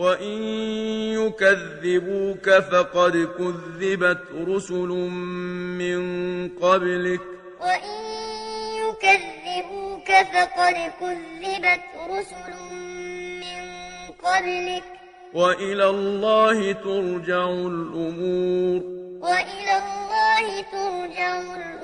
وإن يكذبوك فقد كذبت رسل من قبلك وإن يكذبوك فقد كذبت رسل من قبلك وإلى الله ترجع الأمور وإلى الله ترجع الأمور